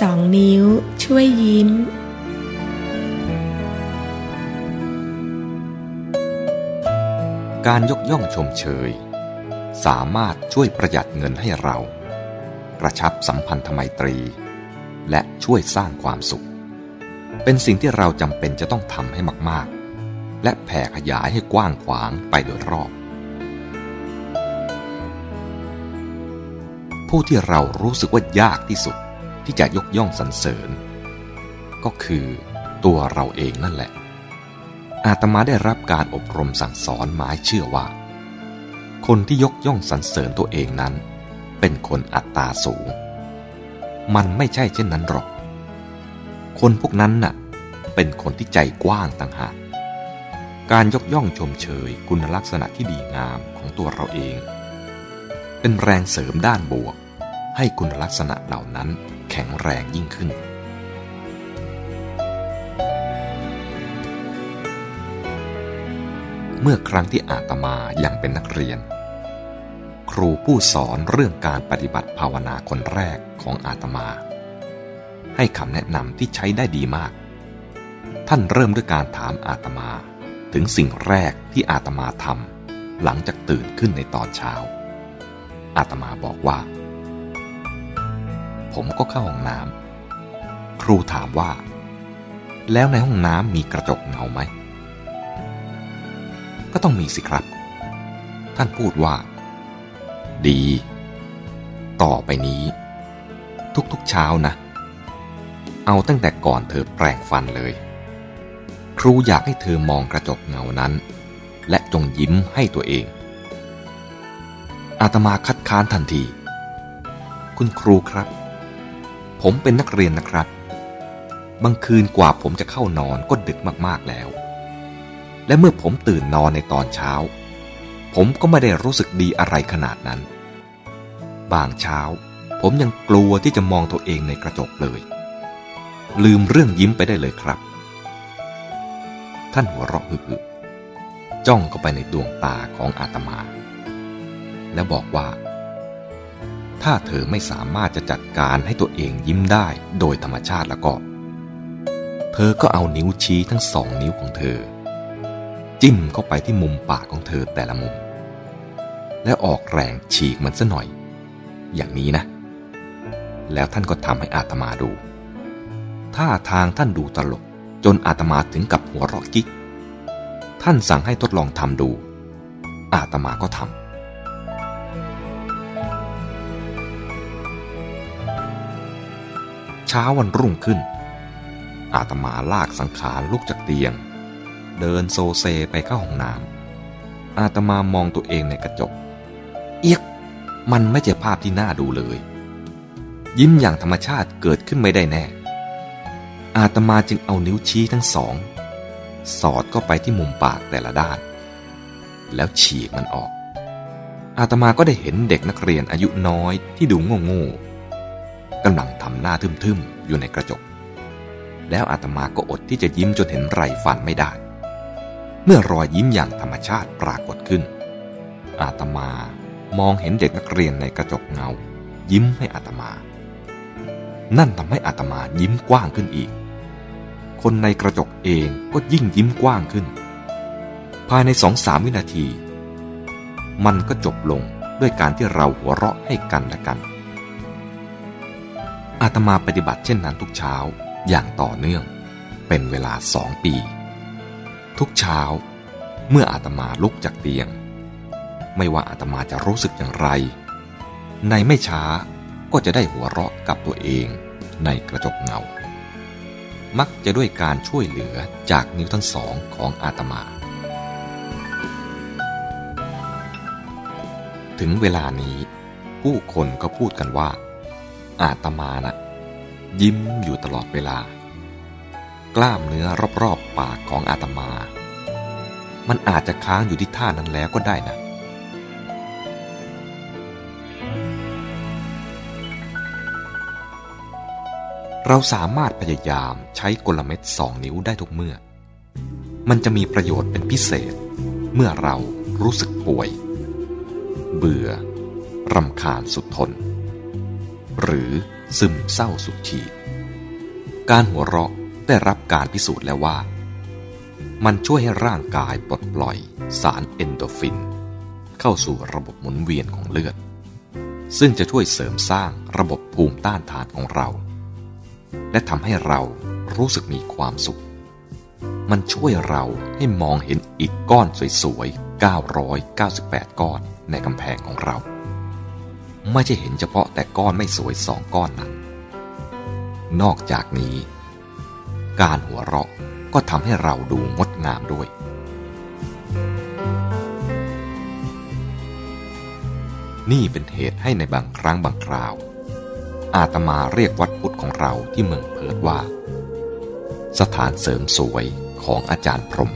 สองนิ้วช่วยยิ้ม การยกย่องชมเชย สามารถช่วยประหยัดเงินให้เรา กระชับสัมพันธไมตรี และช่วยสร้างความสุข เป็นสิ่งที่เราจำเป็นจะต้องทำให้มาก ๆ และแผ่ขยายให้กว้างขวางไปโดยรอบผู้ที่เรารู้สึกว่ายากที่สุด ที่จะยกย่องสรรเสริญ ก็คือตัวเราเองนั่นแหละ อาตมาได้รับการอบรมสั่งสอนหมายเชื่อว่า คนที่ยกย่องสรรเสริญตัวเองนั้น เป็นคนอัตตาสูง มันไม่ใช่เช่นนั้นหรอก คนพวกนั้นน่ะ เป็นคนที่ใจกว้างต่างหากการยกย่องชมเชยคุณลักษณะที่ดีงามของตัวเราเอง เป็นแรงเสริมด้านบวกให้คุณลักษณะเหล่านั้น ข็งแรงยิ่งขึ้น เมื่อครั้งที่อาตมายังเป็นนักเรียน ครูผู้สอนเรื่องการปฏิบัติภาวนาคนแรกของอาตมา ให้คำแนะนำที่ใช้ได้ดีมาก ท่านเริ่มด้วยการถามอาตมาถึงสิ่งแรกที่อาตมาทำหลังจากตื่นขึ้นในตอนเช้า อาตมาบอกว่า ผมก็เข้าห้องน้ำครูถามว่า แล้วในห้องน้ำมีกระจกเงาไหม ก็ต้องมีสิครับ ท่านพูดว่า ดี ต่อไปนี้ ทุกๆเช้านะ เอาตั้งแต่ก่อนเธอแปรงฟันเลย ครูอยากให้เธอมองกระจกเงานั้น และจงยิ้มให้ตัวเอง อาตมาคัดค้านทันทีคุณครูครับ ผมเป็นนักเรียนนะครับ บางคืนกว่าผมจะเข้านอนก็ดึกมากๆแล้ว และเมื่อผมตื่นนอนในตอนเช้า ผมก็ไม่ได้รู้สึกดีอะไรขนาดนั้น บางเช้า ผมยังกลัวที่จะมองตัวเองในกระจกเลย ลืมเรื่องยิ้มไปได้เลยครับ ท่านหัวเราะหึ่จ้องเข้าไปในดวงตาของอาตมา แล้วบอกว่า ถ้าเธอไม่สามารถจะจัดการให้ตัวเองยิ้มได้โดยธรรมชาติแล้วก็ เธอก็เอานิ้วชี้ทั้งสองนิ้วของเธอ จิ้มเข้าไปที่มุมปากของเธอแต่ละมุม แล้วออกแรงฉีกมันซะหน่อย อย่างนี้นะ แล้วท่านก็ทำให้อาตมาดู ท่าทางท่านดูตลกจนอาตมาถึงกับหัวเราะกิ๊ก ท่านสั่งให้ทดลองทำดู อาตมาก็ทำ เช้าวันรุ่งขึ้น อาตมาลากสังขารลุกจากเตียง เดินโซเซไปเข้าห้องน้ำอาตมามองตัวเองในกระจก เอียก มันไม่ใช่ภาพที่น่าดูเลย ยิ้มอย่างธรรมชาติเกิดขึ้นไม่ได้แน่ อาตมาจึงเอานิ้วชี้ทั้งสอง สอดเข้าไปที่มุมปากแต่ละด้าน แล้วฉีกมันออกอาตมาก็ได้เห็นเด็กนักเรียนอายุน้อยที่ดูโง่ๆ กำลังทำหน้าทึมๆ อยู่ในกระจก แล้วอาตมาก็อดที่จะยิ้มจนเห็นไรฟันไม่ได้ เมื่อรอยยิ้มอย่างธรรมชาติปรากฏขึ้น อาตมามองเห็นเด็กนักเรียนในกระจกเงา ยิ้มให้อาตมา นั่นทำให้อาตมายิ้มกว้างขึ้นอีก คนในกระจกเองก็ยิ่งยิ้มกว้างขึ้น ภายในสองสามวินาที มันก็จบลงด้วยการที่เราหัวเราะให้กันและกัน อาตมาปฏิบัติเช่นนั้นทุกเช้าอย่างต่อเนื่อง เป็นเวลาสองปี ทุกเช้า เมื่ออาตมาลุกจากเตียง ไม่ว่าอาตมาจะรู้สึกอย่างไร ในไม่ช้าก็จะได้หัวเราะกับตัวเองในกระจกเงา มักจะด้วยการช่วยเหลือจากนิ้วทั้งสองของอาตมา ถึงเวลานี้ผู้คนก็พูดกันว่า อาตมานะ่ะยิ้มอยู่ตลอดเวลา กล้ามเนื้อรอบๆปากของอาตมา มันอาจจะค้างอยู่ที่ท่านั้นแล้วก็ได้นะเราสามารถพยายามใช้กลเม็ดสองนิ้วได้ทุกเมื่อ มันจะมีประโยชน์เป็นพิเศษ เมื่อเรารู้สึกป่วย เบื่อรำคาญสุดทน หรือซึมเศร้าสุดขีด การหัวเราะได้รับการพิสูจน์แล้วว่า มันช่วยให้ร่างกายปลดปล่อยสารเอนโดฟิน เข้าสู่ระบบหมุนเวียนของเลือด ซึ่งจะช่วยเสริมสร้างระบบภูมิต้านทานของเรา และทำให้เรารู้สึกมีความสุข มันช่วยเราให้มองเห็นอีกก้อนสวยๆ 998 ก้อนในกำแพงของเรา ไม่ใช่เห็นเฉพาะแต่ก้อนไม่สวยสองก้อนนั้น นอกจากนี้ การหัวเราะก็ทำให้เราดูงดงามด้วย นี่เป็นเหตุให้ในบางครั้งบางคราว อาตมาเรียกวัดพุทธของเราที่เมืองเพิร์ดว่า สถานเสริมสวยของอาจารย์พรหม